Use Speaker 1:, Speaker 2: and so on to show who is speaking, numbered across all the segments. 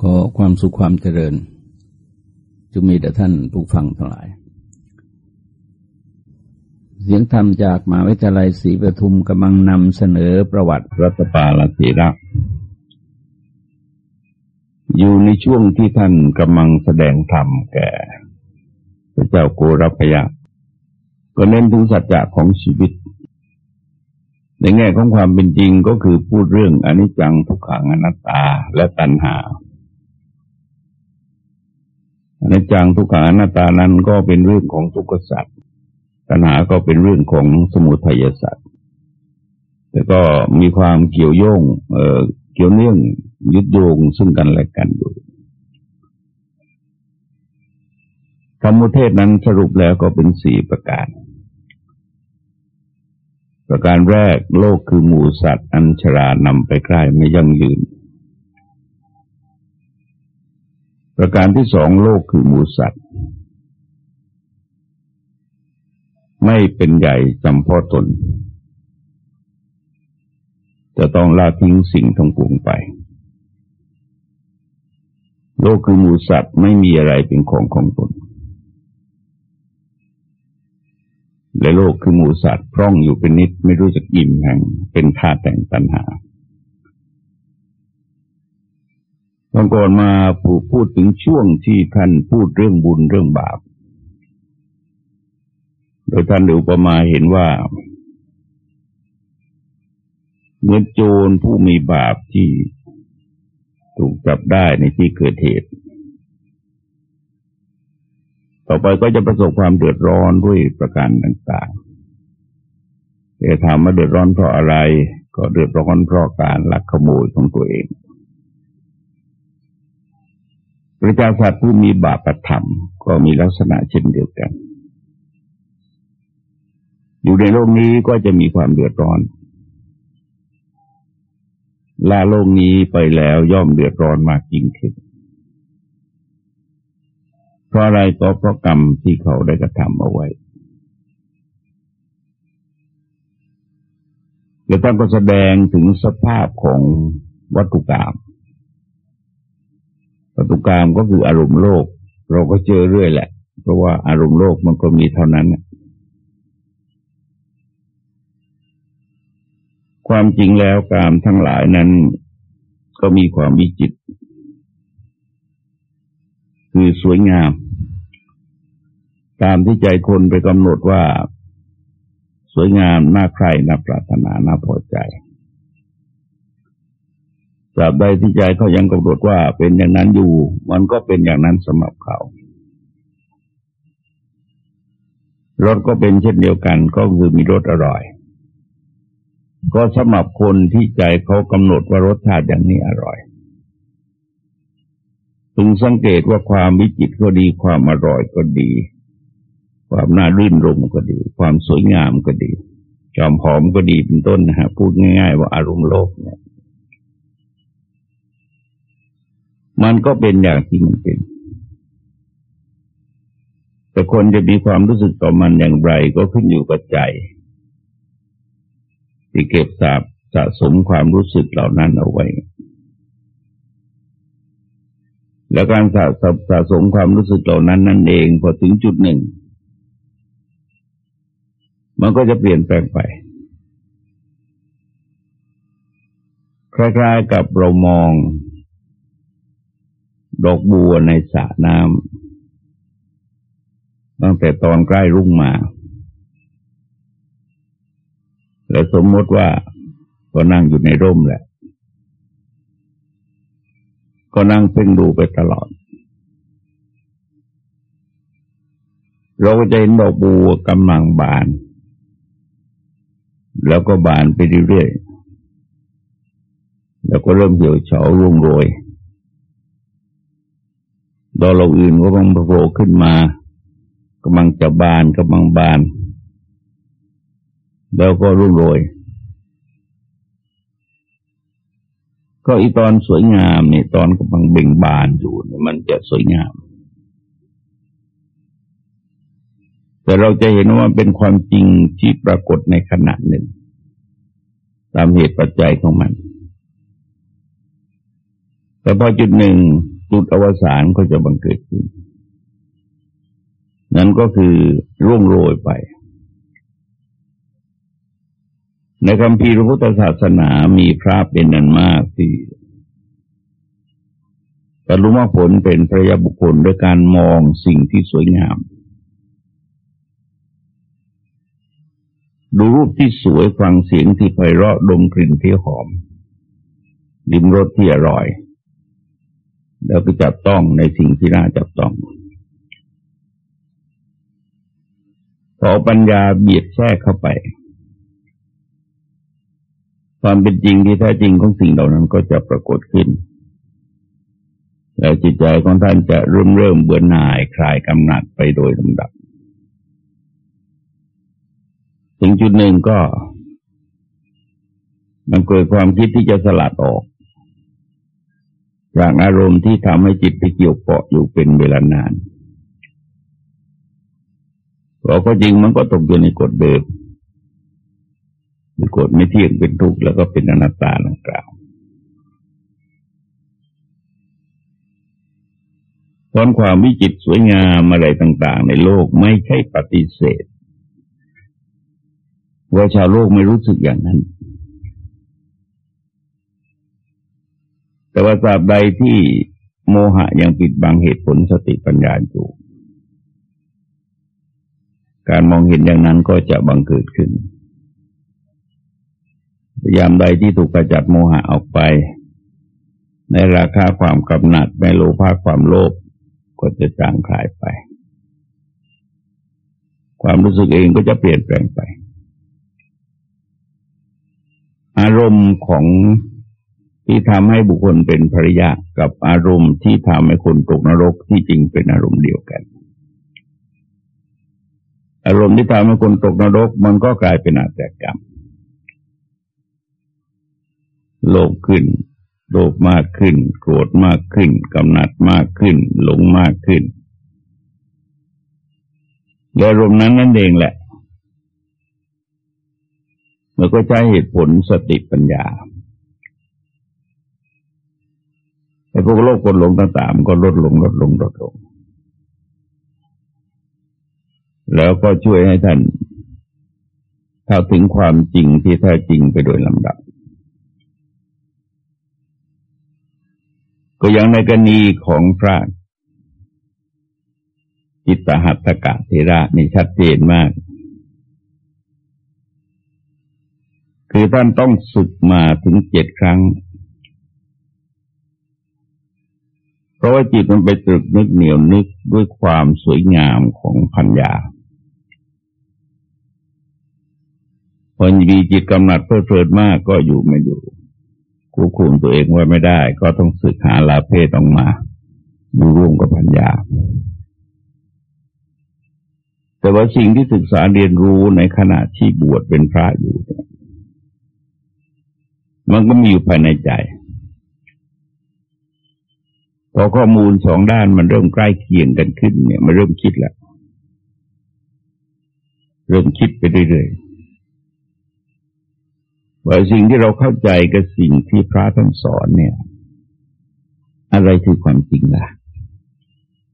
Speaker 1: ขอความสุขความเจริญจะมีแต่ท่านผู้ฟังทั้งหลาย เสียงธรรมจากมหาวิทยาลัยศรีปทุมกำลังนำเสนอประวัติรัตปาลติระอยู่ในช่วงที่ท่านกำลังแสดงธรรมแก่ พระเจ้าโกรพยาก็เน้นถึงสัจจะของชีวิต ในแง่ของความเป็นจริงก็คือพูดเรื่องอนิจจังทุกขังอนัตตาและตัณหา อนิจจังทุกขังอนัตตานั้นก็เป็นเรื่องของทุกขสัตว์ปัญหาก็เป็นเรื่องของสมุทัยสัตว์แต่ก็มีความเกี่ยวโยงเอ่อเกี่ยวเนื่องยึดโยงซึ่งกันและกันอยู่ธรรมุเทศนั้นสรุปแล้วก็เป็นสี่ประการ ประการแรกโลกคือหมูสัตว์ อัญชรานำไปใกล้ไม่ยั่งยืน ประการที่สองโลกคือมูสัตว์ ไม่เป็นใหญ่จำพ่อตน จะต้องละทิ้งสิ่งทั้งปวงไป โลกคือมูสัตว์ไม่มีอะไรเป็นของของตนและโลกคือมูสัตว์พร่องอยู่เป็นนิดไม่รู้จักอิ่มแห่งเป็นธาตุแต่งตัณหา บางก่อนมาพูดถึงช่วงที่ท่านพูดเรื่องบุญเรื่องบาป โดยท่านอุปมาเห็นว่าเมื่อโจรผู้มีบาปที่ถูกจับได้ในที่เกิดเหตุ ต่อไปก็จะประสบความเดือดร้อนด้วยประการต่างๆแต่ถามว่าเดือดร้อนเพราะอะไร ก็เดือดร้อนเพราะการลักขโมยของตัวเอง พระเจ้าสัตว์ผู้มีบาปธรรม ก็มีลักษณะเช่นเดียวกัน อยู่ในโลกนี้ก็จะมีความเดือดร้อนลาโลกนี้ไปแล้วย่อมเดือดร้อนมากยิ่งขึ้น เพราะอะไรก็เพราะกรรมที่เขาได้กระทำเอาไว้แล้วท่านก็แสดงถึงสภาพของวัตถุกรรม ปตุกรรมก็คืออารมณ์โลก เราก็เจอเรื่อยแหละ เพราะว่าอารมณ์โลกมันก็มีเท่านั้น ความจริงแล้วกามทั้งหลายนั้น ก็มีความวิจิต คือสวยงาม ตามที่ใจคนไปกำหนดว่า สวยงามน่าใคร่น่าปรารถนาน่าพอใจ ตราบใดที่ใจเขายังกำหนดว่าเป็นอย่างนั้นอยู่ มันก็เป็นอย่างนั้นสำหรับเขารถก็เป็นเช่นเดียวกันก็คือมีรสอร่อย ก็สำหรับคนที่ใจเขากำหนดว่ารสชาติอย่างนี้อร่อยพึงสังเกตว่าความวิจิตก็ดี ความอร่อยก็ดี ความน่ารื่นรมก็ดี ความสวยงามก็ดี จอมหอมก็ดีเป็นต้นนะฮะพูดง่าย ๆ ว่าอารมณ์โลกเนี่ย มันก็เป็นอย่างที่มันเป็น แต่คนจะมีความรู้สึกต่อมันอย่างไรก็ขึ้นอยู่กับใจ ที่เก็บสะสะสมความรู้สึกเหล่านั้นเอาไว้ แล้วการสะสะสะสมความรู้สึกเหล่านั้นนั่นเองพอถึงจุดหนึ่ง มันก็จะเปลี่ยนแปลงไปคล้ายๆกับเรามอง ดอกบัวในสระน้ำตั้งแต่ตอนใกล้รุ่งมา แล้วสมมติว่าก็นั่งอยู่ในร่มแหละ ก็นั่งเพ่งดูไปตลอด เราก็จะเห็นดอกบัวกำลังบาน แล้วก็บานไปเรื่อยๆแล้วก็เริ่มเหี่ยวเฉาร่วงโรย ดอกเราอื่นก็บังโผล่ขึ้นมากำลังจะบานกำลังบาน แล้วก็รุ่งโรย ก็อีตอนสวยงามนี่ตอนกำลังเบ่งบานอยู่นี่มันจะสวยงาม แต่เราจะเห็นว่าเป็นความจริงที่ปรากฏในขณะหนึ่ง ตามเหตุปัจจัยของมัน แต่พอจุดหนึ่ง จุดอวสานก็จะบังเกิดขึ้น นั่นก็คือร่วงโรยไป ในคำพีพระพุทธศาสนามีพระเป็นนันมากที่บรรลุมรรคผลเป็นพระยาบุคคลด้วยการมองสิ่งที่สวยงาม ดูรูปที่สวยฟังเสียงที่ไพเราะดมกลิ่นที่หอม ดิมรสที่อร่อย แล้วก็จับต้องในสิ่งที่น่าจับต้อง พอปัญญาเบียดแทรกเข้าไป ความเป็นจริงที่แท้จริงของสิ่งเหล่านั้นก็จะปรากฏขึ้น แล้วจิตใจของท่านจะเริ่มเริ่มเบื่อหน่ายคลายกำหนัดไปโดยลำดับ ถึงจุดหนึ่งก็มันเกิดความคิดที่จะสลัดออก จากอารมณ์ที่ทำให้จิตไปเกี่ยวเกาะอยู่เป็นเวลานานเราก็จริงมันก็ตกอยู่ในกฎเดิมคือกฎไม่เที่ยงเป็นทุกข์แล้วก็เป็นอนัตตาดังกล่าวตอนความวิจิตสวยงามอะไรต่าง ๆ ในโลกไม่ใช่ปฏิเสธ ว่าชาวโลกไม่รู้สึกอย่างนั้น แต่ว่าตราบใดที่โมหะยังปิดบังเหตุผลสติปัญญาอยู่ การมองเห็นอย่างนั้นก็จะบังเกิดขึ้นพยายามใดที่ถูกกระจัดโมหะออกไป ในราคาความกำหนัดในโลภะความโลภก็จะจางคลายไป ความรู้สึกเองก็จะเปลี่ยนแปลงไป อารมณ์ของ ที่ทำให้บุคคลเป็นภริยะกับอารมณ์ที่ทำให้คนตกนรกที่จริงเป็นอารมณ์เดียวกัน อารมณ์ที่ทำให้คนตกนรกมันก็กลายเป็นอาตกรรมโลภขึ้นโลภมากขึ้น โกรธมากขึ้นกำหนัดมากขึ้น หลงมากขึ้นและรมนั้นนั่นเองแหละมันก็ใช้เหตุผลสติปัญญาไอ้พวกโลกคนหลงต่างๆมันก็ลดลงลดลงลดลง แล้วก็ช่วยให้ท่านเข้าถึงความจริงที่แท้จริงไปโดยลำดับ ก็อย่างในกรณีของพระจิตตหัตถกะเทระนี่ชัดเจนมาก คือท่านต้องสุดมาถึงเจ็ดครั้ง เพราะว่าจิตมันไปตรึกนึกเหนียวนึกด้วยความสวยงามของพัญญาพอมีจิตกำหนัดเพลิดเพลินมากก็อยู่ไม่อยู่ควบคุมตัวเองไว้ไม่ได้ ก็ต้องศึกหาลาเพศออกมาอยู่ร่วมกับปัญญา แต่ว่าสิ่งที่ศึกษาเรียนรู้ในขณะที่บวชเป็นพระอยู่ มันก็มีอยู่ภายในใจ พอข้อมูลสองด้านมันเริ่มใกล้เคียงกันขึ้น เนี่ยมันเริ่มคิดแล้วเริ่มคิดไปเรื่อยๆว่าสิ่งที่เราเข้าใจกับสิ่งที่พระท่านสอนเนี่ย อะไรคือความจริงล่ะ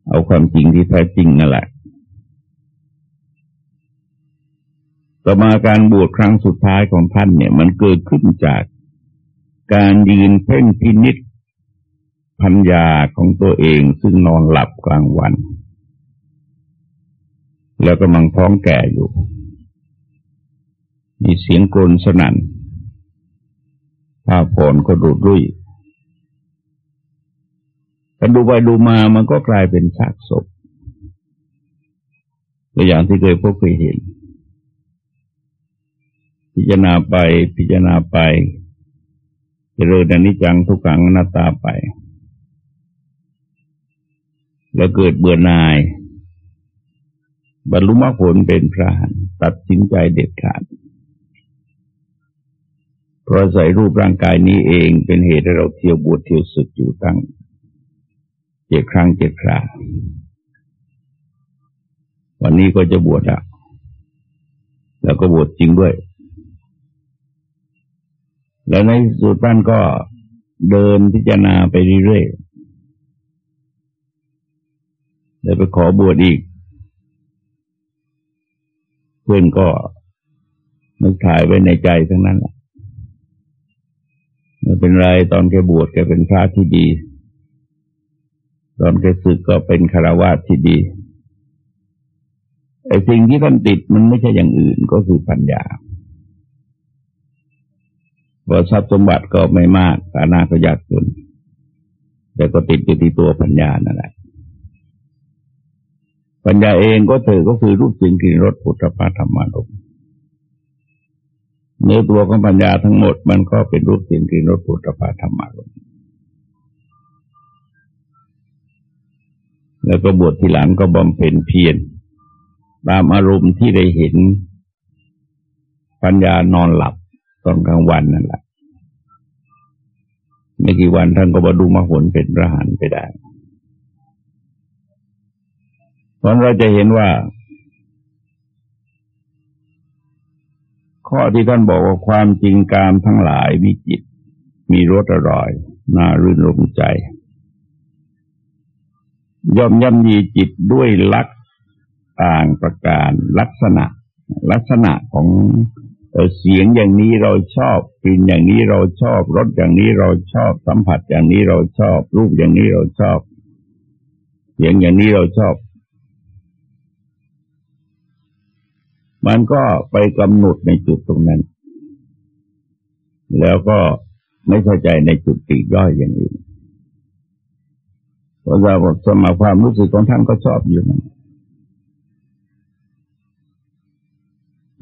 Speaker 1: เอาความจริงที่แท้จริงนั่นแหละต่อมาการบวชครั้งสุดท้ายของท่านเนี่ย มันเกิดขึ้นจากการยืนเพ่งพินิษ พัญญาของตัวเองซึ่งนอนหลับกลางวัน แล้วกำลังท้องแก่อยู่ มีเสียงกรนสนั่นผ้าผ่อนก็ดูดรุ่ยแต่ดูไปดูมามันก็กลายเป็นซากศพตัวอย่างที่เคยพบเคยเห็น พิจารณาไปพิจารณาไปเจริญอนิจจังทุกขังน้าตาไป แล้วเกิดเบื่อหน่าย บรรลุมรรคผลเป็นพระตัดสินใจเด็ดขาดเพราะใส่รูปร่างกายนี้เองเป็นเหตุให้เราเที่ยวบวชเที่ยวศึกอยู่ตั้งเจ็ดครั้งเจ็ดครา วันนี้ก็จะบวชแล้วแล้วก็บวชจริงด้วย แล้วในสุดท่านก็เดินพิจารณาไปเรื่อยๆ แล้ไปขอบวชอีก เพื่อนก็นึกถ่ายไว้ในใจทั้งนั้นแหละไม่เป็นไรตอนแกบวชแกเป็นพระที่ดี ตอนแกศึกก็เป็นคารวะที่ดีไอ้สิ่งที่ท่านติดมันไม่ใช่อย่างอื่นก็คือปัญญาพอทรัพย์สมบัติก็ไม่มากฐานะก็ยากจนแต่ก็ติดอยู่ที่ตัวปัญญานั่นแหละ ปัญญาเองก็เธอก็คือรูปสิ่งกินรสพุทธภาธรรมารมเนื้อตัวของปัญญาทั้งหมดมันก็เป็นรูปสิ่งกินรสพุทธภาธรรมารมแล้วก็บวชทีหลังก็บำเพ็ญเพียรตามอารมณ์ที่ได้เห็น ปัญญานอนหลับตอนกลางวันนั่นแหละไม่กี่วันท่านก็บรรลุมรรคผลเป็นพระหันไปได้ เพราะเราจะเห็นว่า ข้อที่ท่านบอกว่าความจริงกามทั้งหลายมีจิต มีรสอร่อย น่ารื่นรมใจ ย่อมย่ำยีจิตด้วยลักต่างประการลักษณะ ลักษณะของเสียงอย่างนี้เราชอบกลิ่นอย่างนี้เราชอบรสอย่างนี้เราชอบ สัมผัสอย่างนี้เราชอบ รูปอย่างนี้เราชอบ เสียงอย่างนี้เราชอบ มันก็ไปกำหนดในจุดตรงนั้น แล้วก็ไม่เข้าใจในจุดตีย่อยอย่างอื่นเพราะว่าสมาความรู้สึกของท่านก็ชอบอยู่นั่น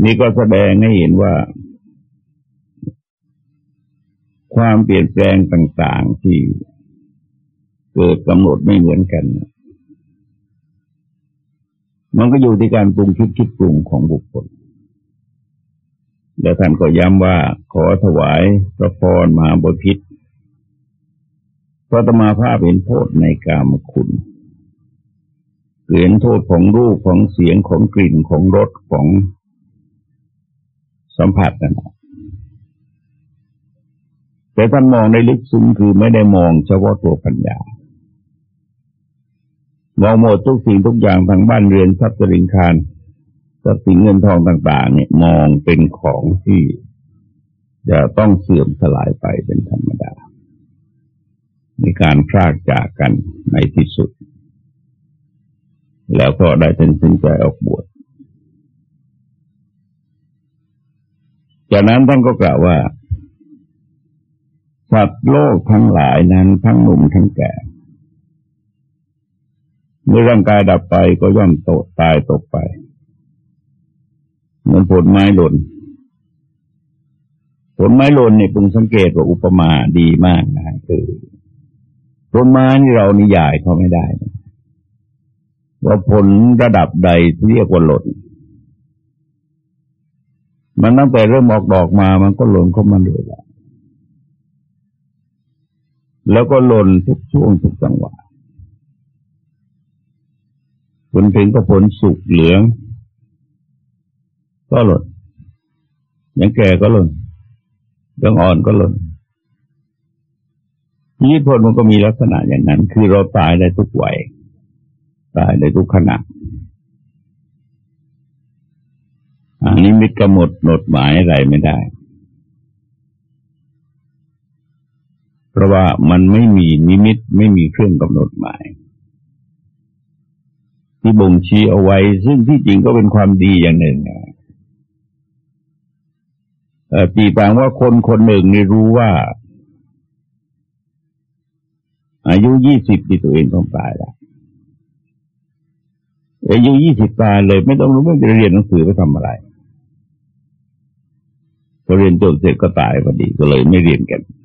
Speaker 1: นี่ก็แสดงให้เห็นว่า ความเปลี่ยนแปลงต่าง ๆที่เกิดกำหนดไม่เหมือนกัน มันก็อยู่ที่การปรุงคิดคิดปรุงของบุคคล แล้วท่านก็ย้ำว่าขอถวายพระพรมาบพิษพระตมาภาพเห็นโทษในกามคุณเห็นโทษของรูปของเสียงของกลิ่นของรสของสัมผัสนั่นแต่ท่านมองในลึกซึ้งคือไม่ได้มองเฉพาะตัวปัญญา มองหมดทุกสิ่งทุกอย่างทางบ้านเรือนทรัพย์สินคารทรัพย์สินเงินทองต่าง ๆ เนี่ยมองเป็นของที่จะต้องเสื่อมสลายไปเป็นธรรมดา มีการพรากจากกันในที่สุด แล้วก็ได้เป็นสินใจออกบวช จากนั้นท่านก็กล่าวว่าสัตว์โลกทั้งหลายนั้นทั้งหนุ่มทั้งแก่ เมื่อร่างกายดับไปก็ย่อมโตตายตกไป เหมือนผลไม้หล่น ผลไม้หล่นเนี่ยปรุงสังเกตว่าอุปมาดีมากนะคือผลไม้นี่เรานิยายเขาไม่ได้ว่าผลระดับใดเรียกว่าหล่นมันตั้งแต่เริ่มออกดอกมามันก็หล่นเข้ามาเลยแล้วแล้วก็หล่นทุกช่วงทุกจังหวะ ผลถึงก็ผลสุกเหลือง ก็หล่นอยังแก่ก็หล่นยังอ่อนก็หล่นชีวิตผลมันก็มีลักษณะอย่างนั้น คือเราตายได้ทุกวัยตายได้ทุกขณะอันนี้มิตรกำหนดหนดหมายอะไรไม่ได้ เพราะว่ามันไม่มีนิมิตไม่มีเครื่องกำหนดหมาย ที่บ่งชี้เอาไว้ ซึ่งที่จริงก็เป็นความดีอย่างหนึ่งตีต่างว่าคนคนหนึ่งนี่รู้ว่า อายุยี่สิบที่ตัวเองต้องตายแล้วอายุยี่สิบตายเลย ไม่ต้องรู้ไม่จะเรียนหนังสือไปทำอะไรพอเรียนจบเสร็จก็ตายพอดีก็เลยไม่เรียนกันเ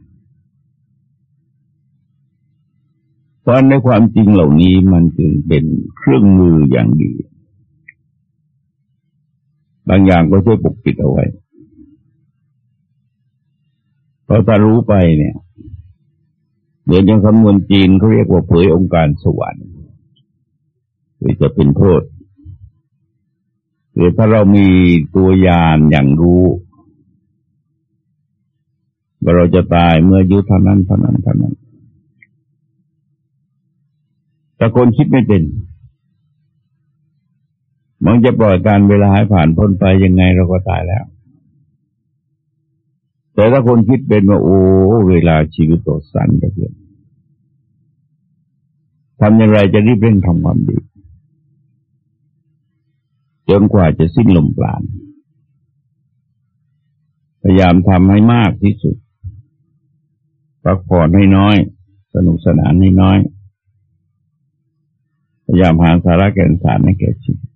Speaker 1: พราะในความจริงเหล่านี้มันจึงเป็นเครื่องมืออย่างดี บางอย่างก็ช่วยปกปิดเอาไว้เพราะถ้ารู้ไปเนี่ยเดี๋ยวยังคำนวณจีนเขาเรียกว่าเผยองค์การสวรรค์หรือจะเป็นโทษหรือถ้าเรามีตัวยานอย่างรู้ว่าเราจะตายเมื่ออายุเท่านั้นเท่านั้นเท่านั้น แต่คนคิดไม่เป็นมันจะปล่อยการเวลาให้ผ่านพ้นไปยังไงเราก็ตายแล้ว แต่ถ้าคนคิดเป็นว่าโอ้เวลาชีวิตตสั้นไปเยอะทำอย่างไรจะรีบเร่งทำความดีจนกว่าจะสิ้นลมปราณพยายามทำให้มากที่สุดพักผ่อนให้น้อย สนุกสนานให้น้อย พยายามหาสาระแก่นสารในแก่ชีวิต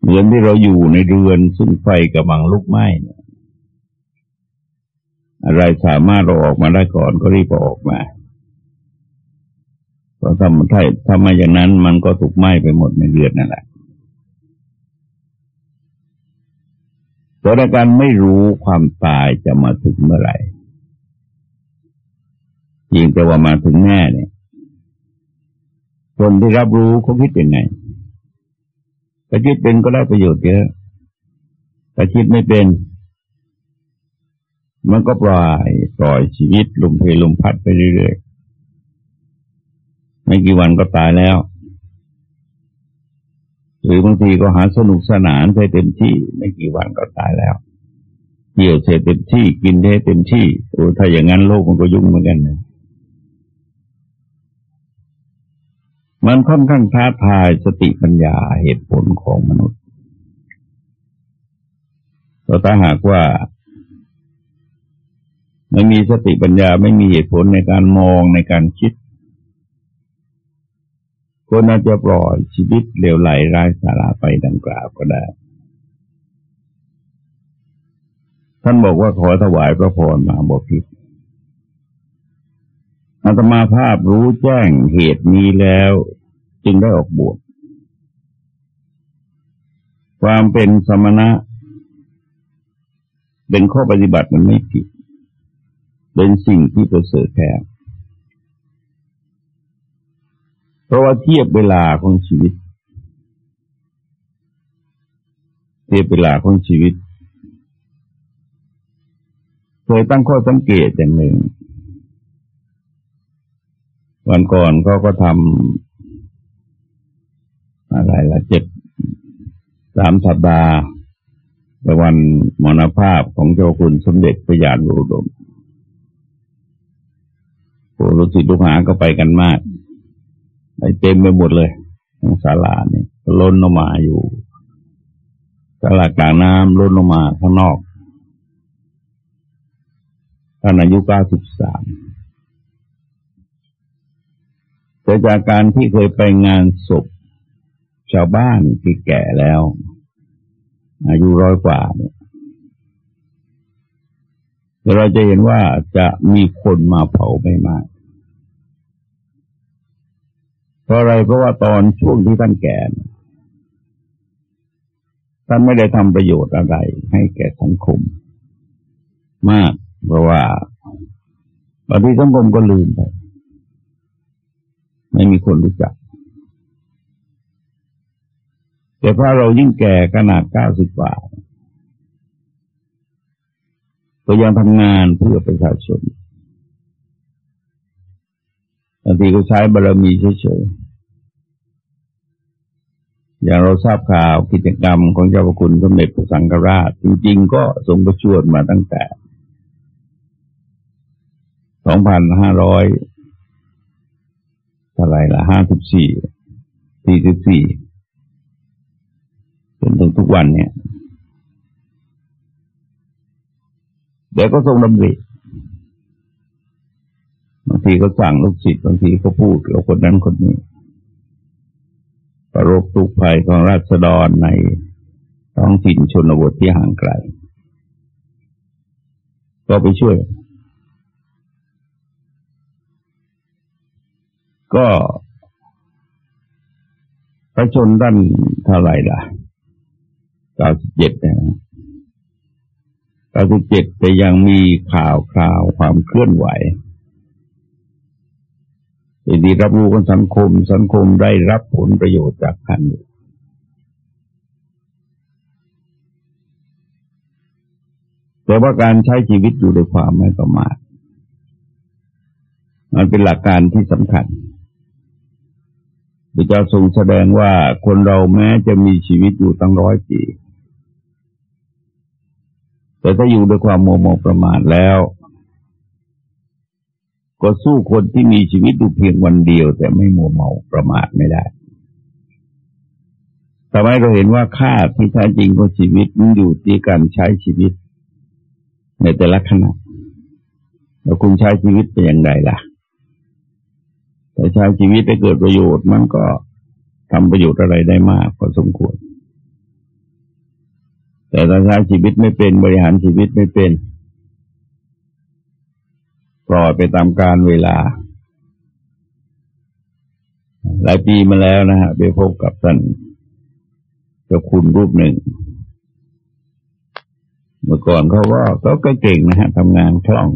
Speaker 1: เหมือนที่เราอยู่ในเรือนซึ่งไฟกำลังลุกไหม้เนี่ยอะไรสามารถเราออกมาได้ก่อนก็รีบออกมาเพราะถ้าถ้าถ้าไม่อย่างนั้นมันก็ถูกไหม้ไปหมดในเรือนนั่นแหละตัวในการไม่รู้ความตายจะมาถึงเมื่อไหร่ ยิ่งแต่ว่ามาถึงแน่เนี่ยคนที่รับรู้เขาคิดยังไงถ้าคิดเป็นก็ได้ประโยชน์เยอะถ้าคิดไม่เป็น มันก็ปล่อยปล่อยชีวิตลุมเพลุมพัดไปเรื่อยๆ ไม่กี่วันก็ตายแล้ว หรือบางทีก็หาสนุกสนานไปเต็มที่ ไม่กี่วันก็ตายแล้วเกี่ยวเสร็จเต็มที่กินได้เต็มที่โอ้ถ้าอย่างนั้นโลกมันก็ยุ่งเหมือนกันนะ มันค่อนข้างท้าทายสติปัญญาเหตุผลของมนุษย์แต่ถ้าหากว่าไม่มีสติปัญญาไม่มีเหตุผลในการมองในการคิดคนอาจะปล่อยชีวิตเลวไหลร้ายสาระไปดังกล่าวก็ได้ ท่านบอกว่าขอถวายพระพรมาบอกผิด อาตมาภาพรู้แจ้งเหตุนี้แล้ว จึงได้ออกบวชความเป็นสมณะ เป็นข้อปฏิบัติมันไม่ผิด เป็นสิ่งที่ประเสริฐแท้เพราะว่าเทียบเวลาของชีวิต เทียบเวลาของชีวิต เคยตั้งข้อสังเกตอย่างหนึ่ง วันก่อนเขาก็ทำอะไรละเจ็ดสามสัปดาห์ในวันมรณภาพของเจ้าคุณสมเด็จพระยาณุดมผู้ลูกศิษย์ลูกหาก็ไปกันมากไปเต็มไปหมดเลยทั้งศาลาเนี่ยล้นออกมาอยู่ศาลากลางน้ำล้นออกมาข้างนอกท่านอายุเก้าสิบสาม แต่จากการที่เคยไปงานศพชาวบ้านที่แก่แล้ว อายุร้อยกว่าเนี่ยเราจะเห็นว่าจะมีคนมาเผาไม่มาก เพราะอะไรเพราะว่าตอนช่วงที่ท่านแก่ท่านไม่ได้ทำประโยชน์อะไร ให้แก่สังคม มาก เพราะว่าบางทีสังคมก็ลืมไป คนรู้จัก แต่พอเรายิ่งแก่ขนาดเก้าสิบกว่าก็ยังทำงานเพื่อประชาชนบางทีก็ใช้บารมีเฉยๆ อย่างเราทราบข่าวกิจกรรมของเจ้าพระคุณสมเด็จพระสังฆราช จริงๆ ก็ทรงประชวดมาตั้งแต่สองพันห้าร้อย ท่าไรละห้าสิบสี่สี่สิบสี่จนถึงทุกวันเนี่ยเดี๋ยวก็ทรงดำริบางทีก็สั่งลูกศิษย์บางทีก็พูดกับคนนั้นคนนี้ ประรบทุกภัยของราษฎรในท้องถิ่นชนบทที่ห่างไกล ก็ไปช่วย ก็พระชนด้านเท่าไรล่ะเก้าสิบเจ็ดนะเก้าสิบเจ็ดแต่ยังมีข่าวคราวความเคลื่อนไหวดีรับรู้กันสังคม สังคมได้รับผลประโยชน์จากท่านแต่ว่าการใช้ชีวิตอยู่ด้วยความไม่ประมาทมันเป็นหลักการที่สำคัญ พระเจ้าทรงแสดงว่าคนเราแม้จะมีชีวิตอยู่ตั้งร้อยปี แต่ถ้าอยู่ด้วยความโมโมประมาทแล้ว ก็สู้คนที่มีชีวิตอยู่เพียงวันเดียว แต่ไม่โมเมาประมาทไม่ได้ทำให้เราเห็นว่าค่าที่แท้จริงของชีวิตมันอยู่ที่การใช้ชีวิต ในแต่ละขณะแล้วคุณใช้ชีวิตเป็นอย่างไรล่ะ แต่ใช้ชีวิตให้เกิดประโยชน์มันก็ทำประโยชน์อะไรได้มากพอสมควร แต่ถ้าใช้ชีวิตไม่เป็นบริหารชีวิตไม่เป็นปล่อยไปตามการเวลา หลายปีมาแล้วนะฮะไปพบกับท่านเจ้าคุณรูปหนึ่ง เมื่อก่อนเขาว่าเขาก็เก่งนะฮะทำงานคล่อง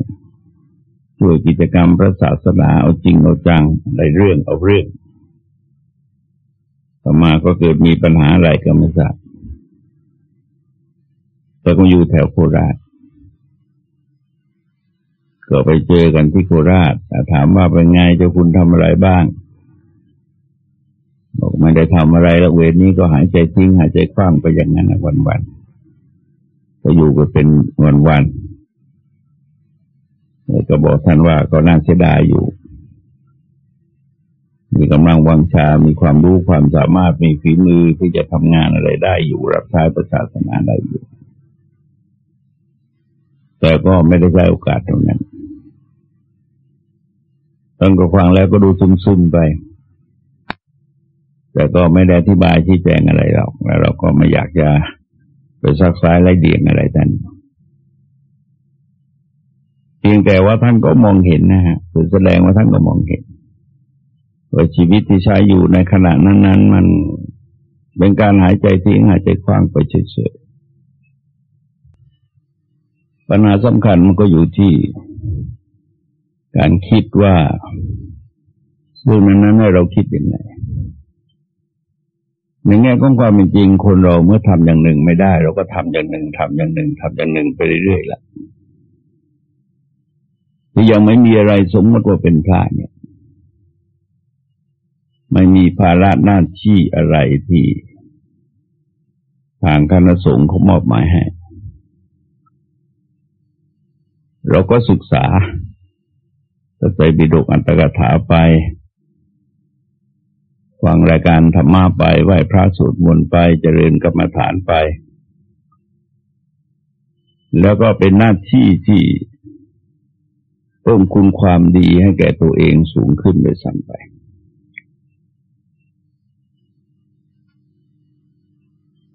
Speaker 1: ช่วยกิจกรรมพระศาสนาเอาจริงเอาจังในเรื่องเอาเรื่องต่อมาก็เกิดมีปัญหาอะไรก็ไม่ทราบแต่ก็อยู่แถวโคราช ก็ไปเจอกันที่โคราชถามว่าเป็นไงเจ้าคุณทำอะไรบ้างบอกไม่ได้ทำอะไรละเวรนี้ก็หายใจทิ้งหายใจคว้างไปอย่างนั้นวันวันก็อยู่ก็เป็นวันวัน ก็บอกท่านว่าก็น่าเสียดายอยู่ มีกำลังวังชา มีความรู้ความสามารถ มีฝีมือที่จะทำงานอะไรได้อยู่ รับใช้ประชาชนาได้อยู่ แต่ก็ไม่ได้ใช้โอกาสตรงนั้นตอนก็ฟังแล้วก็ดูซุ่มๆไป แต่ก็ไม่ได้อธิบายชี้แจงอะไรหรอก แล้วเราก็ไม่อยากจะไปซักซ้ายไล่เดียงอะไรท่าน พียงแต่ว่าท่านก็มองเห็นนะฮะคือแสดงว่าท่านก็มองเห็นว่าชีวิตที่ใช้อยู่ในขณะนั้น ๆ มันเป็นการหายใจทิ้งหายใจคว้างไปเฉยๆปัญหาสำคัญมันก็อยู่ที่ การคิดว่าเรื่องนั้นให้เราคิดยังไงในแง่ของความเป็นจริงคนเราเมื่อทำอย่างหนึ่งไม่ได้ เราก็ทำอย่างหนึ่งทำอย่างหนึ่งทำอย่างหนึ่งไปเรื่อยๆละ ที่ยังไม่มีอะไรสมมติว่าเป็นพระเนี่ย ไม่มีภาระหน้าที่อะไรที่ทางคณะสงฆ์เขามอบหมายให้ เราก็ศึกษาตัใจบิดกอันตกถาไปฟังรายการธรรมะไปไหว้พระสวดมนต์ไปเจริญกรรมฐานไป แล้วก็เป็นหน้าที่ที่ เพิ่มคุณความดีให้แก่ตัวเองสูงขึ้นโดยซ้ำไป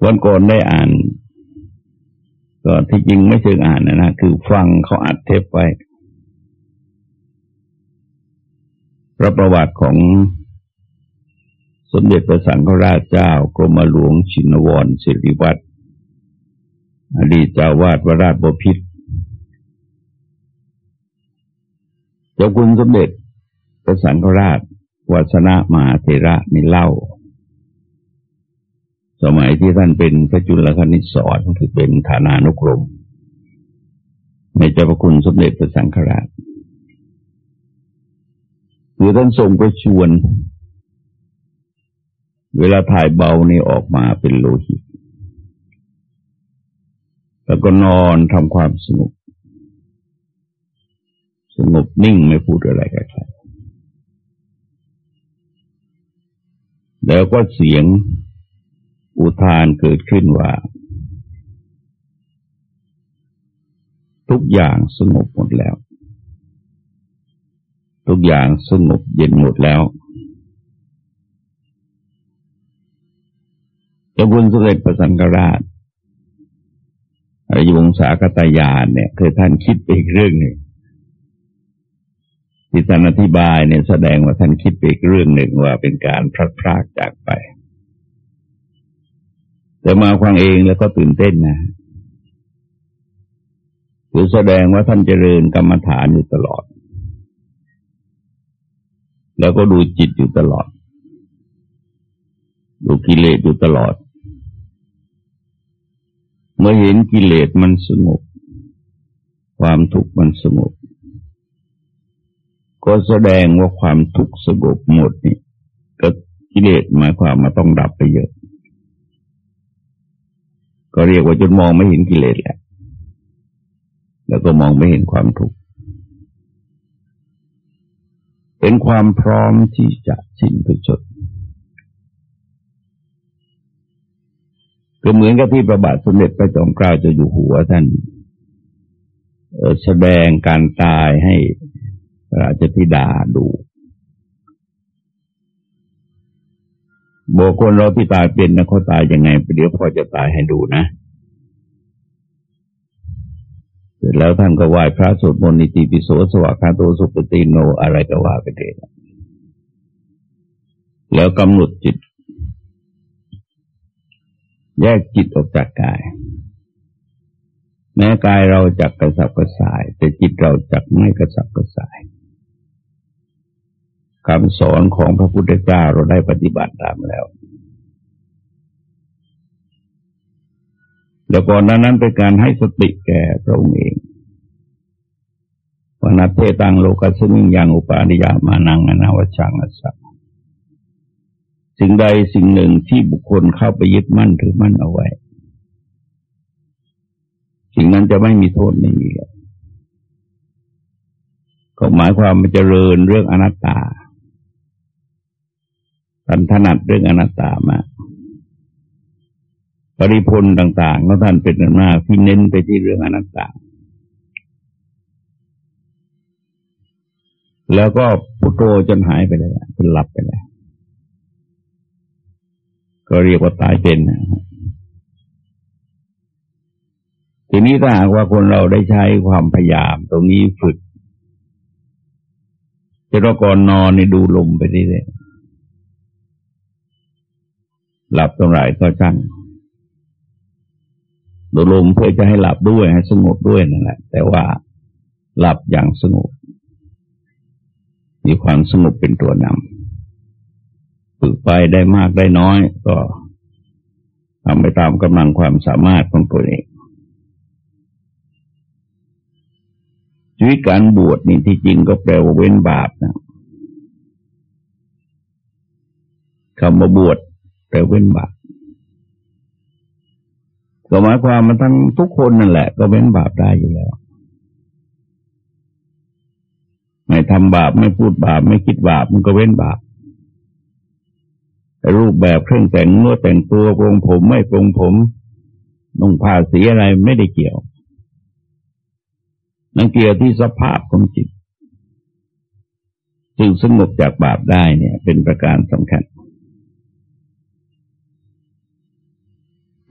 Speaker 1: วันก่อนได้อ่าน ก็ที่จริงไม่เชิงอ่านนะนะคือฟังเขาอัดเทปไว้พระประวัติของสมเด็จพระสังฆราชเจ้ากรมหลวงชินวรสิริวัตรอดีตเจ้าวาดวราชบพิษ จ้าคุณสมเด็จพระสังฆราชวัฒนะมหาเทระนี่เล่า สมัยที่ท่านเป็นพระจุลคณิสอนคือเป็นฐานานุกรมในเจ้าพระคุณสมเด็จพระสังฆราชคือท่านทรงประชวน เวลาถ่ายเบานี่ออกมาเป็นโลหิต แล้วก็นอนทำความสงบ สงบนิ่งไม่พูดอะไรกับใครแล้วก็เสียงอุทานเกิดขึ้นว่า ทุกอย่างสงบหมดแล้ว ทุกอย่างสงบเย็นหมดแล้วจะบุญสเด็จประสังกราชอริยวงศากตายานเนี่ยคือท่านคิดไปอีกเรื่องหนึ่ง ที่ท่านอธิบายเนี่ยแสดงว่าท่านคิดไปอีกเรื่องหนึ่งว่าเป็นการพลัดพรากจากไป แต่มาฟังเองแล้วก็ตื่นเต้นนะคือแสดงว่าท่านเจริญกรรมฐานอยู่ตลอด แล้วก็ดูจิตอยู่ตลอด ดูกิเลสอยู่ตลอด เมื่อเห็นกิเลสมันสงบความทุกข์มันสงบ ก็แสดงว่าความทุกข์สงบหมดนี่ก็กิเลสหมายความมาต้องดับไปเยอะ ก็เรียกว่าจนมองไม่เห็นกิเลสแหละ แล้วก็มองไม่เห็นความทุกข์เป็นความพร้อมที่จะสิ้นไปจดก็เหมือนกับที่ประบาทสมเด็จพระจอมเกล้าเจะอยู่หัวท่านแสดงการตายให้ ราชธิดาดูบอกคนเราที่ตายเป็นนะเขาตายยังไงเดี๋ยวพ่อจะตายให้ดูนะเสร็จแล้วท่านก็ไหว้พระสวดมนต์นิติปิโสสวากาโตสุปติโนอะไรก็ว่าไปเถอะแล้วกำหนดจิต แยกจิตออกจากกาย แม้กายเราจักกระสับกระส่าย แต่จิตเราจักไม่กระสับกระส่าย คำสอนของพระพุทธเจ้าเราได้ปฏิบัติตามแล้ว แล้วก่อนนั้นเป็นการให้สติแก่พระองค์เองวนาเทตังโลกัสมิงยังอุปาณิยามานังอนาวชังอสักสิ่งใดสิ่งหนึ่งที่บุคคลเข้าไปยึดมั่นถือมั่นเอาไว้ สิ่งนั้นจะไม่มีโทษไม่มีก็หมายความมันจเจริญเรื่องอนัตตา ท่านถนัดเรื่องอนัตตามากปริพลต่างๆก็ท่านเป็นมากที่เน้นไปที่เรื่องอนัตตา แล้วก็พุทโธจนหายไปเลยเป็นหลับไปเลยก็เรียกว่าตายเป็นทีนี้ถ้าหากว่าคนเราได้ใช้ความพยายาม ตรงนี้ฝึกจะรอก่อนนอนในดูลมไปเรื่อย หลับตรงไหนก็ช่างดูลมเพื่อจะให้หลับด้วยให้สงบด้วยนั่นแหละ แต่ว่าหลับอย่างสงบ มีความสงบเป็นตัวนำฝึกไปได้มากได้น้อย ก็ทำไปตามกำลังความสามารถของตัวเองชีวิตการบวชนี่ที่จริงก็แปลว่าเว้นบาปนะคำว่าบวช แต่เว้นบาปก็หมายความมันทั้งทุกคนนั่นแหละ ก็เว้นบาปได้อยู่แล้ว ไม่ทำบาปไม่พูดบาปไม่คิดบาปมันก็เว้นบาปรูปแบบเครื่องแต่งเมื่อแต่งตัวปรงผมไม่ปรงผมนุ่งผ้าสีอะไรไม่ได้เกี่ยวนั่นเกี่ยวที่สภาพของจิตจึงสงบจากบาปได้เนี่ย เป็นประการสำคัญ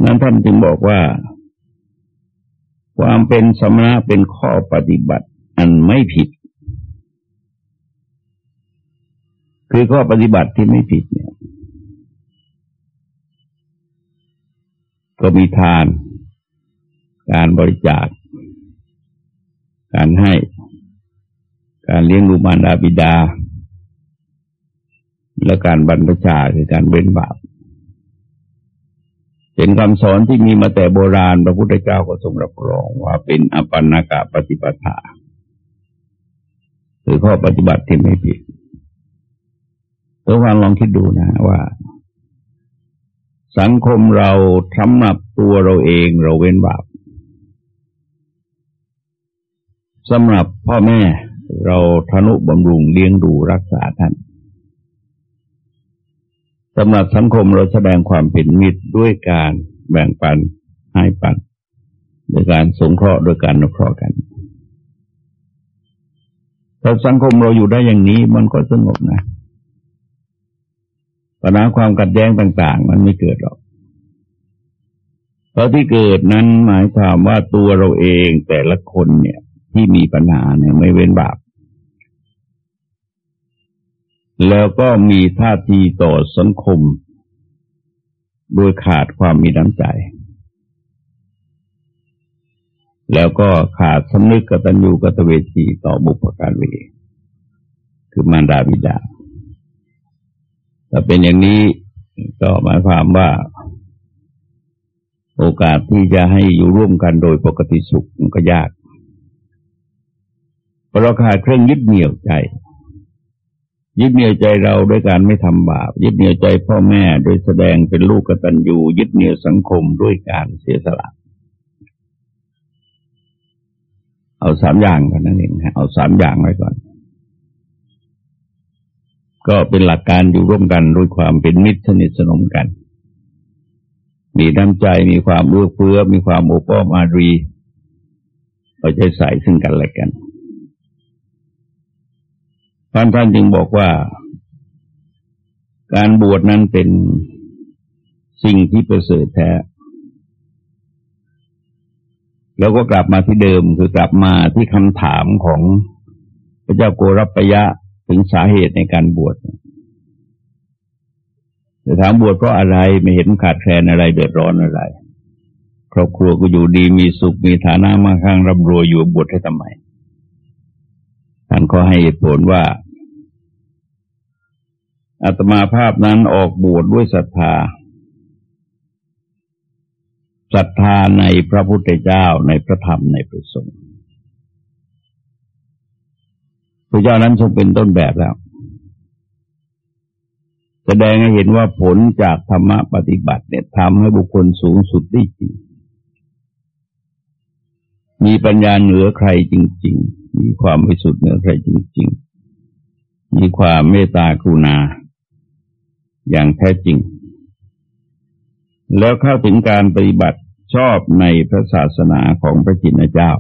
Speaker 1: นั้นท่านจึงบอกว่า ความเป็นสมณะเป็นข้อปฏิบัติอันไม่ผิด คือข้อปฏิบัติที่ไม่ผิดเนี่ย ก็มีทาน การบริจาค การให้ การเลี้ยงดูมารดาบิดา และการบรรพชาคือการเว้นบาป เป็นคำสอนที่มีมาแต่โบราณพระพุทธเจ้าก็ทรงรับรองว่าเป็นอปันนากะปฏิปทาคือข้อปฏิบัติที่ไม่ผิดตัวฟังลองคิดดูนะว่า สังคมเราทำหนับตัวเราเองเราเว้นบาปสำหรับพ่อแม่เราทนุบำรุงเลี้ยงดูรักษาท่าน สำหรับสังคมเราแสดงความเป็นมิตรด้วยการแบ่งปันให้ปันโดยการสงเคราะห์โดยการนุเคราะห์กันถ้าสังคมเราอยู่ได้อย่างนี้มันก็สงบนะปัญหาความกัดแย้งต่าง ๆ มันไม่เกิดหรอกเพราะที่เกิดนั้นหมายความว่าตัวเราเองแต่ละคนเนี่ย ที่มีปัญหาเนี่ยไม่เว้นบาป แล้วก็มีท่าทีต่อสังคม โดยขาดความมีน้ำใจ แล้วก็ขาดสำนึกกตัญญูกตเวทีต่อบุพการีคือมารดาบิดาถ้าเป็นอย่างนี้ก็หมายความว่า โอกาสที่จะให้อยู่ร่วมกันโดยปกติสุขมันก็ยาก เพราะเราขาดเครื่องยึดเหนี่ยวใจ ยึดเหนี่ยวใจเราด้วยการไม่ทำบาป ยึดเหนี่ยวใจพ่อแม่โดยแสดงเป็นลูกกตัญญูยึดเหนี่ยวสังคมด้วยการเสียสละเอาสามอย่างกันนั่นเองเอาสามอย่างไว้ก่อน ก็เป็นหลักการอยู่ร่วมกันด้วยความเป็นมิตรสนิทสนมกัน มีน้ำใจมีความเอื้อเฟื้อ มีความโอป้อมารีเอาใจใส่ซึ่งกันและกัน ท่านท่านจึงบอกว่า การบวชนั้นเป็นสิ่งที่ประเสริฐแท้ แล้วก็กลับมาที่เดิมคือกลับมาที่คำถามของพระเจ้าโกรพยะถึงสาเหตุในการบวชจะถามบวชเพราะอะไรไม่เห็นขาดแคลนอะไรเดือดร้อนอะไร ครอบครัวก็อยู่ดีมีสุขมีฐานะมาข้างร่ำรวยอยู่บวชให้ทำไมานก็ให้เหตุผลว่าอาตมาภาพนั้นออกบวชดด้วยศรัทธาศรัทธาในพระพุทธเจ้าในพระธรรมในพระสงฆ์พระเจ้านั้นทรงเป็นต้นแบบแล้ว แสดงให้เห็นว่าผลจากธรรมปฏิบัติเนี่ยทำให้บุคคลสูงสุดได้จริง มีปัญญาเหนือใครจริง ๆ มีความบริสุทธิ์เหนือใครจริง ๆ มีความเมตตากรุณา อย่างแท้จริง แล้วเข้าถึงการปฏิบัติชอบในพระศาสนาของพระจินเจ้า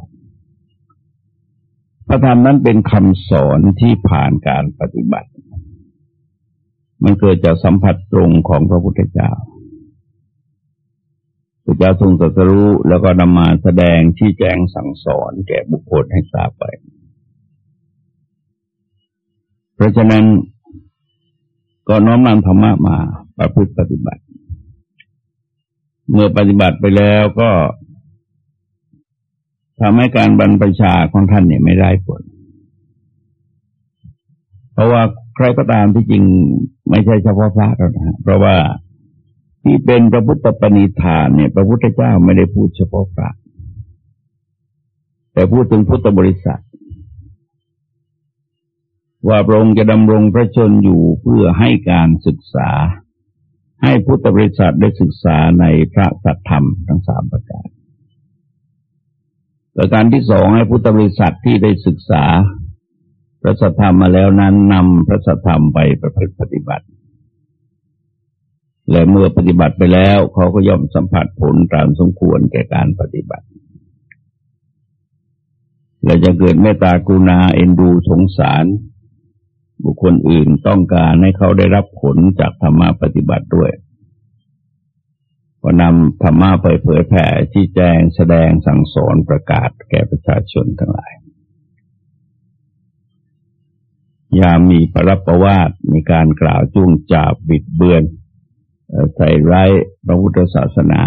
Speaker 1: พระธรรมนั้นเป็นคำสอนที่ผ่านการปฏิบัติ มันเกิดจากสัมผัสตรงของพระพุทธเจ้า พระเจ้าทรงตรัสรู้แล้วก็นำมาแสดงที่แจงสั่งสอนแก่บุคคลให้ทราบไป เพราะฉะนั้นก็น้อมนำธรรมะมาประพฤติปฏิบัติ เมื่อปฏิบัติไปแล้วก็ทำให้การบรรพชาของท่านเนี่ยไม่ได้ผล เพราะว่าใครก็ตามที่จริงไม่ใช่เฉพาะพระแล้วนะเพราะว่า ที่เป็นพระพุทธปณิธานเนี่ย พระพุทธเจ้าไม่ได้พูดเฉพาะพระแต่พูดถึงพุทธบริษัท ว่าพระองค์จะดำรงพระชนอยู่เพื่อให้การศึกษา ให้พุทธบริษัทได้ศึกษาในพระสัทธรรมทั้งสามประการประการที่สองให้พุทธบริษัทที่ได้ศึกษาพระสัทธรรมมาแล้วนั้นนำพระสัทธรรมไปประพฤติปฏิบัติ และเมื่อปฏิบัติไปแล้ว เขาก็ย่อมสัมผัสผลตามสมควรแก่การปฏิบัติ และจะเกิดเมตตากรุณาเอ็นดูสงสาร บุคคลอื่นต้องการให้เขาได้รับผลจากธรรมะปฏิบัติด้วยก็นำธรรมะไปเผยแผ่ที่แจงแสดงสั่งสอนประกาศแก่ประชาชนทั้งหลาย ยามีปรับประวาทมีการกล่าวจุ้งจาบบิดเบือน ใส่ร้ายพระพุทธศาสนา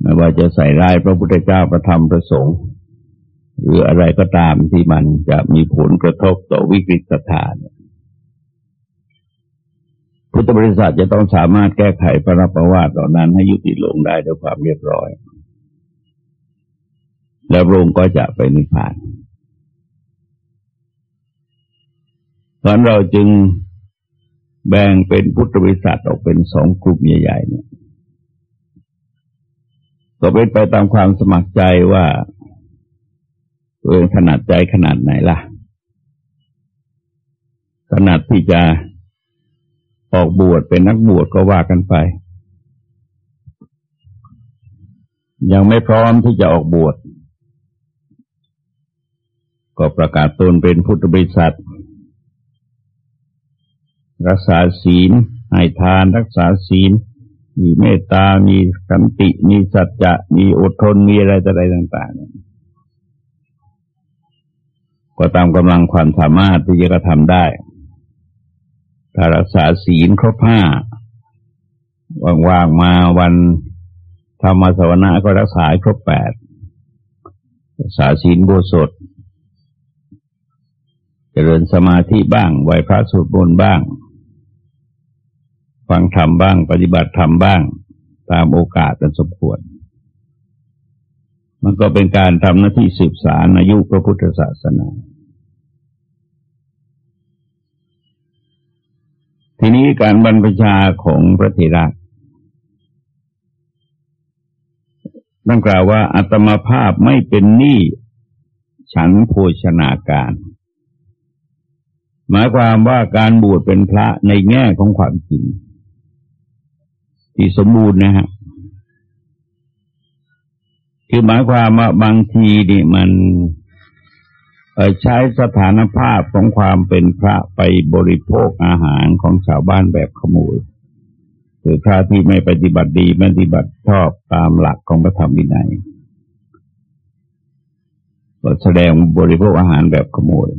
Speaker 1: ไม่ว่าจะใส่ร้ายพระพุทธเจ้าประธรรมประสงค์หรืออะไรก็ตามที่มันจะมีผลกระทบต่อวิกฤตสถานพุทธบริษัทจะต้องสามารถแก้ไขพระประวัติเหล่านั้นให้ยุติลงได้ด้วยความเรียบร้อย แล้วพระองค์ก็จะไปนิพพานเพราะเราจึง แบ่งเป็นพุทธบริษัทออกเป็นสองกลุ่มใหญ่ๆเนี่ยก็เป็นไปตามความสมัครใจว่าตัวเองถนัดใจขนาดไหนล่ะขนาดที่จะออกบวชเป็นนักบวชก็ว่ากันไป ยังไม่พร้อมที่จะออกบวชก็ประกาศตนเป็นพุทธบริษัท รักษาศีลให้ทานรักษาศีล มีเมตตา มีสันติ มีสัจจะ มีอดทน มีอะไรต่ออะไรต่างๆ ก็ตามกำลังความสามารถที่จะกระทำได้ ถ้ารักษาศีลครบห้าว่างๆมาวันธรรมสวนาก็รักษาครบแปดรักษาศีลโบสถเจริญสมาธิบ้างไหวพระสวดมนต์บ้าง ฟังธรรมบ้าง ปฏิบัติธรรมบ้าง ตามโอกาสอันสมควร มันก็เป็นการทำหน้าที่สืบสารอายุพระพุทธศาสนา ทีนี้การบรรพชาของพระเถระตั้งกล่าวว่าอัตมาภาพไม่เป็นหนี้ฉันโภชนาการ หมายความว่าการบวชเป็นพระในแง่ของความจริง ที่สมบูรณ์นะฮะคือหมายความว่าบางทีนี่มันใช้สถานภาพของความเป็นพระไปบริโภคอาหารของชาวบ้านแบบขโมยคือพระที่ไม่ปฏิบัติดีไม่ปฏิบัติชอบตามหลักของพระธรรมวินัยก็แสดงบริโภคอาหารแบบขโมย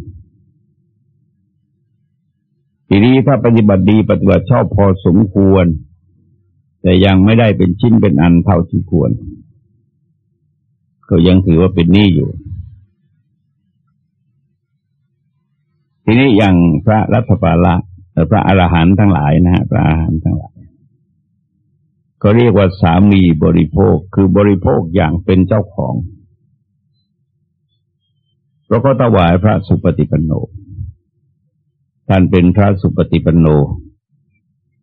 Speaker 1: ทีนี้ถ้าปฏิบัติดีปฏิบัติชอบพอสมควร แต่ยังไม่ได้เป็นชิ้นเป็นอันเท่าที่ควร ก็ยังถือว่าเป็นหนี้อยู่ ทีนี้อย่างพระรัตปาละพระอรหันต์ทั้งหลายนะฮะพระอรหันต์ทั้งหลายก็เรียกว่าสามีบริโภคคือบริโภคอย่างเป็นเจ้าของเราก็ถวายพระสุปฏิปันโน ท่านเป็นพระสุปฏิปันโน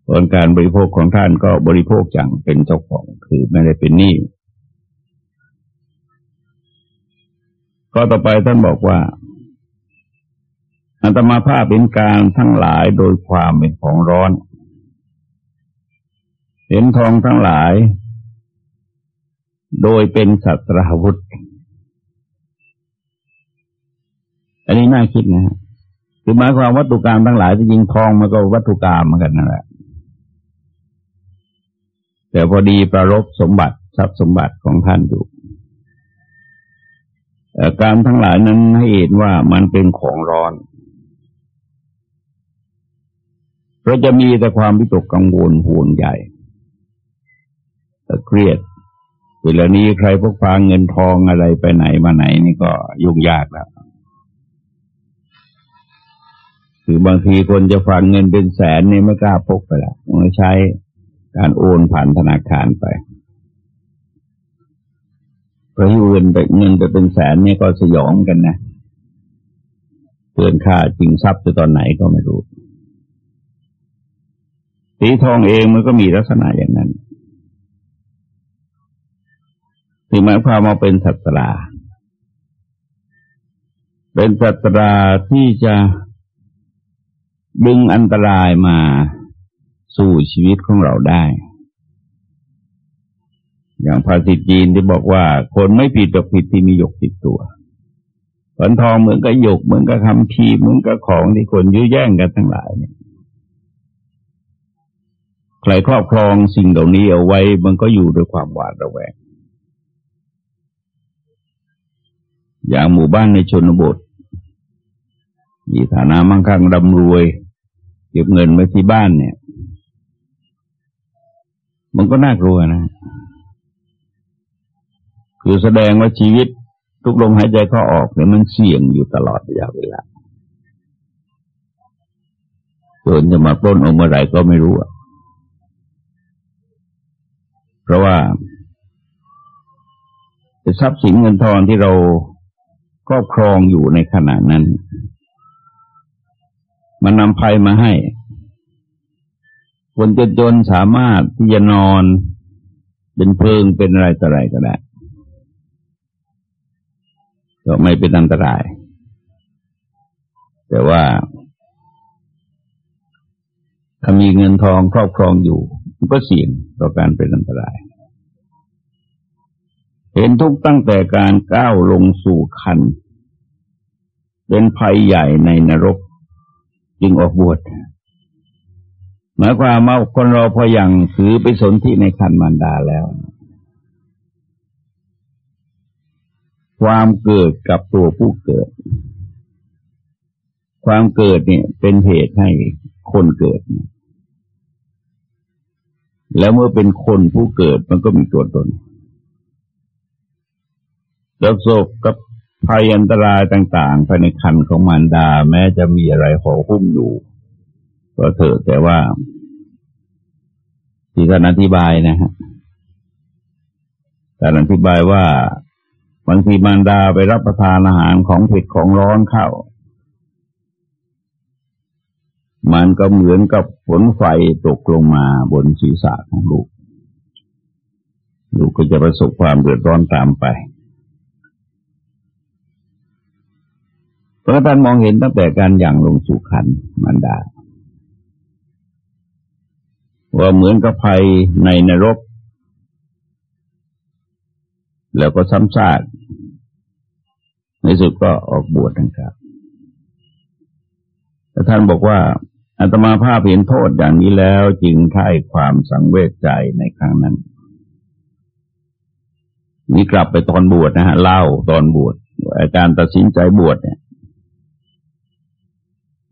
Speaker 1: ผลการบริโภคของท่านก็บริโภคอย่างเป็นเจ้าของคือไม่ได้เป็นหนี้ก็ต่อไปท่านบอกว่า อัตมาภาพเป็นการทั้งหลายโดยความเป็นของร้อน เห็นทองทั้งหลาย โดยเป็นสัตราวุธ อันนี้น่าคิดนะฮะคือหมายความวัตถุกรรมทั้งหลายที่ยิงทองมันก็วัตถุกรรมเหมือนกันนั่นแหละ แต่พอดีประรบสมบัติทรัพย์สมบัติของท่านอยู่การทั้งหลายนั้นให้เห็นว่ามันเป็นของร้อน เราจะมีแต่ความวิตกกังวลห่วงใหญ่เครียดเวลานี้ใครพกพาเงินทองอะไรไปไหนมาไหนนี่ก็ยุ่งยากแล้วคือบางทีคนจะฝากเงินเป็นแสนนี่ไม่กล้าพกไปละต้องใช้ การโอนผ่านธนาคารไปเพราะเงินไปเงินจะเป็นแสนเนี่ยก็สยองกันนะเกินค่าจริงทรัพย์จะตอนไหนก็ไม่รู้ สีทองเองมันก็มีลักษณะอย่างนั้นที่หมายความว่าเป็นสัตรา เป็นสัตราที่จะดึงอันตรายมา สู่ชีวิตของเราได้ อย่างภาษิตจีนที่บอกว่า คนไม่ผิดตกผิดที่มีหยกติดตัวผลทองเหมือนกับหยกเหมือนกับคำพีเหมือนกับของที่คนยื้อแย่งกันทั้งหลายเนี่ยใครครอบครองสิ่งเหล่านี้เอาไว้ มันก็อยู่ด้วยความหวาดระแวง อย่างหมู่บ้านในชนบท มีฐานะมั่งคั่งร่ำรวย เก็บเงินไว้ที่บ้านเนี่ย มันก็น่ากลัวนะ คือแสดงว่าชีวิตทุกลมหายใจเข้าออกเนี่ยมันเสี่ยงอยู่ตลอดระยะเวลาจนจะมาปล้นออกเมื่อไหร่ก็ไม่รู้อะเพราะว่าทรัพย์สินเงินทองที่เราครอบครองอยู่ในขณะนั้น มันนำภัยมาให้ คนจนจนสามารถที่จะนอนเป็นเพลิงเป็นอะไรต่ออะไรก็ได้ก็ไม่เป็นอันตราย แต่ว่าถ้ามีเงินทองครอบครองอยู่มันก็เสี่ยงต่อการเป็นอันตราย เห็นทุกตั้งแต่การก้าวลงสู่คัน เป็นภัยใหญ่ในนรก จึงออกบวช หมายความว่าคนเราพออย่างถือไปสนที่ในคันมารดาแล้ว ความเกิดกับตัวผู้เกิด ความเกิดเนี่ยเป็นเหตุให้คนเกิด แล้วเมื่อเป็นคนผู้เกิดมันก็มีตัวตนประสบกับภัยอันตรายต่าง ๆ ภายในคันของมารดา แม้จะมีอะไรห่อหุ้มอยู่ ก็เถอะแต่ว่า ที่ท่านอธิบายนะฮะท่านอธิบายว่าบางทีมารดาไปรับประทานอาหารของผิดของร้อนเข้า มันก็เหมือนกับฝนไฟตกลงมาบนศีรษะของลูก ลูกก็จะประสบความเดือดร้อนตามไปเพราะท่านมองเห็นตั้งแต่การอย่างลงสู่ขันมารดา ว่าเหมือนกับภัยในนรก แล้วก็ซ้ำซากในสุดก็ออกบวชนะครับแต่ท่านบอกว่าอาตมาภาพเห็นโทษอย่างนี้แล้วจึงค่ายความสังเวชใจในครั้งนั้น นี่กลับไปตอนบวชนะฮะเล่าตอนบวชอาการตัดสินใจบวชเนี่ย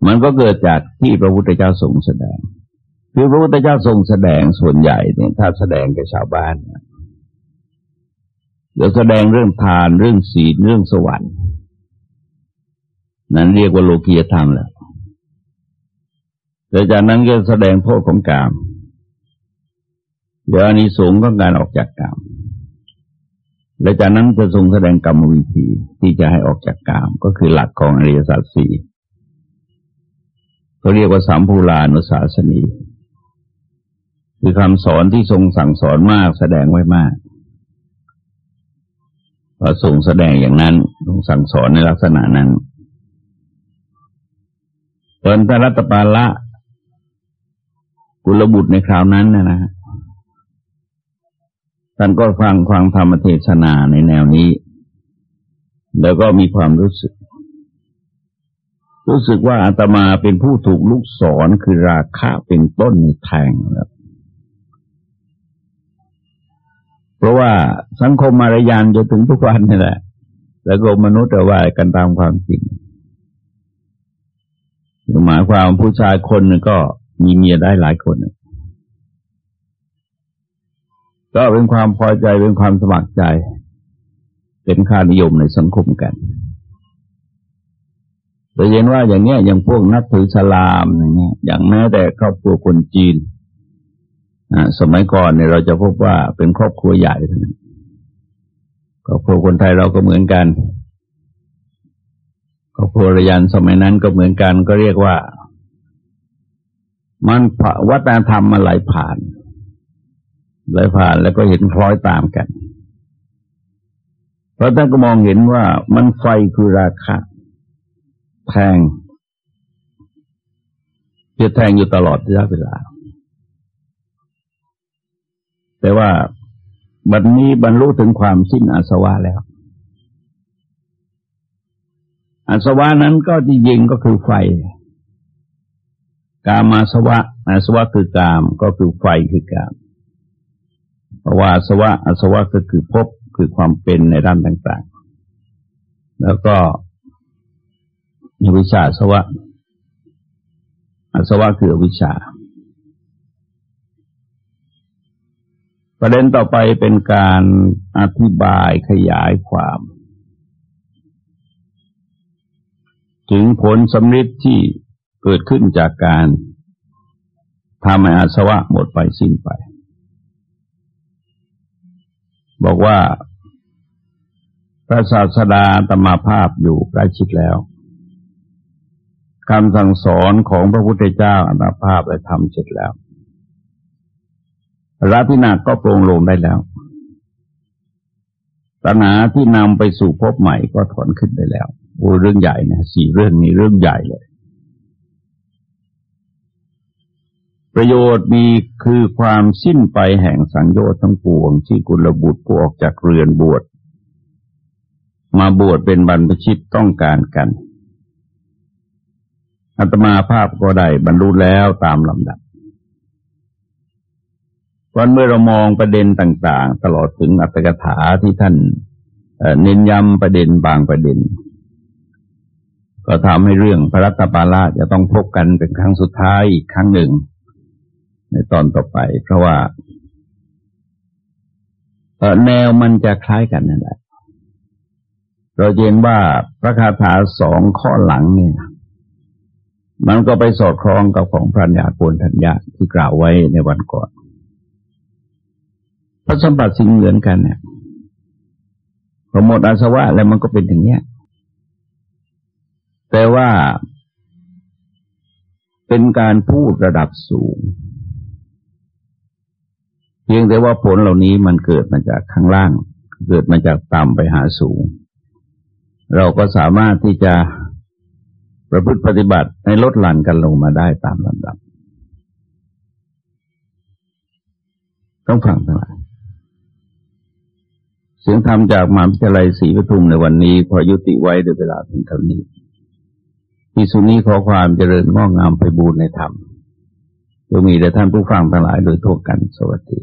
Speaker 1: มันก็เกิดจากที่พระพุทธเจ้าทรงแสดง คือพระพุทธเจ้าทรงแสดงส่วนใหญ่เนี่ยถ้าแสดงแก่ชาวบ้านเนี่ยเดี๋ยวแสดงเรื่องทานเรื่องศีลเรื่องสวรรค์นั้นเรียกว่าโลกียธรรมแล้วแต่จากนั้นก็แสดงโทษของกามเดี๋ยวอันนี้สูงก็การออกจากกามและจากนั้นจะทรงแสดงกรรมวิธีที่จะให้ออกจากกาม ก็คือหลักของอริยสัจสี่เขาเรียกว่าสามภูลานุสาสนี คือคำสอนที่ทรงสั่งสอนมากแสดงไว้มากก็ทรงแสดงอย่างนั้นทรงสั่งสอนในลักษณะนั้นเปิดรัตปาละกุลบุตรในคราวนั้นนะนะท่านก็ฟังฟังธรรมเทศนาในแนวนี้ แล้วก็มีความรู้สึก รู้สึกว่าอาตมาเป็นผู้ถูกลูกศรคือราคะเป็นต้นแทงแล้ว เพราะว่าสังคมมารยานจนถึงทุกวันนี่แหละแล้วก็มนุษย์ว่ากันตามความจริงหมายความผู้ชายคนนึงก็มีเมียได้หลายคนก็เป็นความพอใจเป็นความสมัครใจ เป็นค่านิยมในสังคมกันแต่เห็นว่าอย่างเนี้ยอย่างพวกนักถือสลามอย่างเงี้ยอย่างแม้แต่ครอบครัวคนจีน สมัยก่อนเนี่ยเราจะพบว่าเป็นครอบครัวใหญ่ทั้งนั้นครอบครัวคนไทยเราก็เหมือนกัน ครอบครัวระยันสมัยนั้นก็เหมือนกัน ก็เรียกว่า มันวัฒนธรรมมาไหลผ่านไหลผ่านแล้วก็เห็นคล้อยตามกัน เพราะท่านก็มองเห็นว่ามันไฟคือราคาแทงจะแทงอยู่ตลอดระยะเวลา แต่ว่าบัดนนี้บรรลุถึงความสิ้นอาสวะแล้ว อาสวะนั้นก็จริงก็คือไฟ กามาสวะ อาสวะคือกามก็คือไฟคือกามเพราะว่าอาสวะอาสวะก็คือพบคือความเป็นในด้านต่างๆ แล้วก็วิชาสวะอาสวะคือวิชา ประเด็นต่อไปเป็นการอธิบายขยายความ ถึงผลสำริดที่เกิดขึ้นจากการทำให้อาสวะหมดไปสิ้นไป บอกว่าพระศาสดาตมาภาพอยู่ใกล้ชิดแล้วคำสั่งสอนของพระพุทธเจ้าอัตภาพได้ทำเสร็จแล้ว ราพินาก็โปร่งลงได้แล้วตัณหาที่นำไปสู่พบใหม่ก็ถอนขึ้นได้แล้วโอ้เรื่องใหญ่นะสี่เรื่องนี้เรื่องใหญ่เลย ประโยชน์มีคือความสิ้นไปแห่งสังโยชน์ทั้งปวง ที่กุลบุตรผู้ออกจากเรือนบวชมาบวชเป็นบรรพชิตต้องการกันอัตมาภาพก็ได้บรรลุแล้วตามลำดับ วันเมื่อเรามองประเด็นต่าง ๆ ตลอดถึงอัตถกถาที่ท่านเน้นย้ำประเด็นบางประเด็น ก็ทำให้เรื่องพระรัตปาละจะต้องพบกันเป็นครั้งสุดท้ายอีกครั้งหนึ่ง ในตอนต่อไป เพราะว่าแนวมันจะคล้ายกันนั่นแหละเราเห็นว่าพระคาถาสองข้อหลังเนี่ย มันก็ไปสอดคล้องกับของพระญาโกนทัญญาที่กล่าวไว้ในวันก่อน พระสมบัติสิ่งเหมือนกันเนี่ยพอหมดอาสวะแล้วมันก็เป็นอย่างเนี้ย แต่ว่า เป็นการพูดระดับสูง เพียงแต่ว่าผลเหล่านี้มันเกิดมาจากข้างล่าง เกิดมาจากต่ำไปหาสูง เราก็สามารถที่จะประพฤติปฏิบัติให้ลดหลั่นกันลงมาได้ตามลำดับ ต้องฟังทั้งหลาย เสียงธรรมจากมหาวิทยาลัยศรีปทุมในวันนี้พอยุติไว้โดยเวลาเพียงเท่านี้ที่สุนี้ขอความเจริญงอกงามไปบูรณนธรรมจะมีแต่ท่านผู้ฟังทั้งหลายโดยทั่วกันสวัสดี